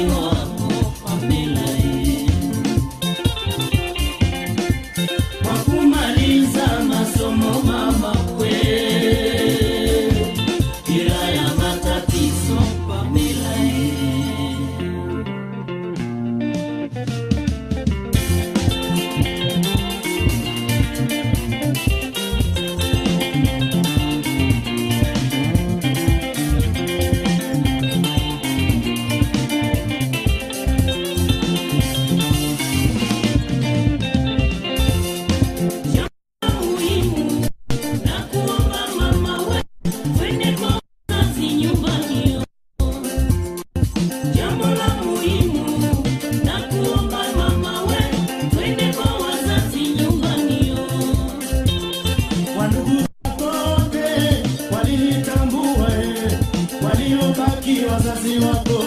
Mimi wa Pamela. Deus assim o.